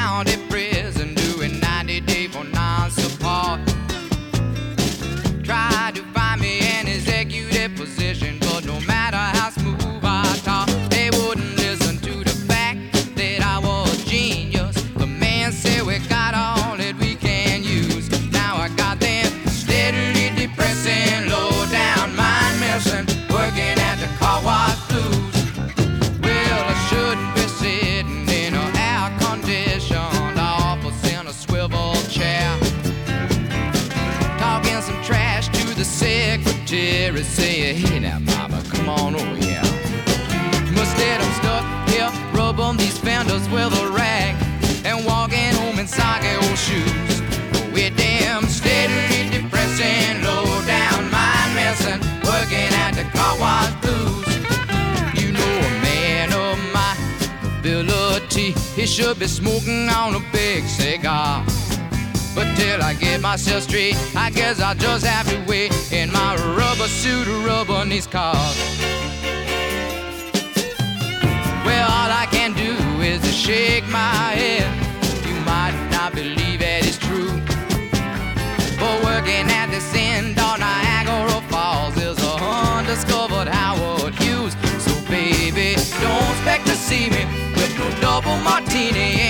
around it. Secretary say, hey now, mama, come on over here. Must let 'em stuck here, rub on these fenders with a rag, and walking home in soggy old shoes. We're damn steadily depressing, low down mind messing, working at the car wash blues. You know a man of my ability, he should be smoking on a big cigar. But till I get myself straight, I guess I'll just have to wait in my rubber suit, rubber these cars. Well, all I can do is to shake my head. You might not believe it is true. But working at this end on Niagara Falls is a undiscovered Howard Hughes. So, baby, don't expect to see me with no double martini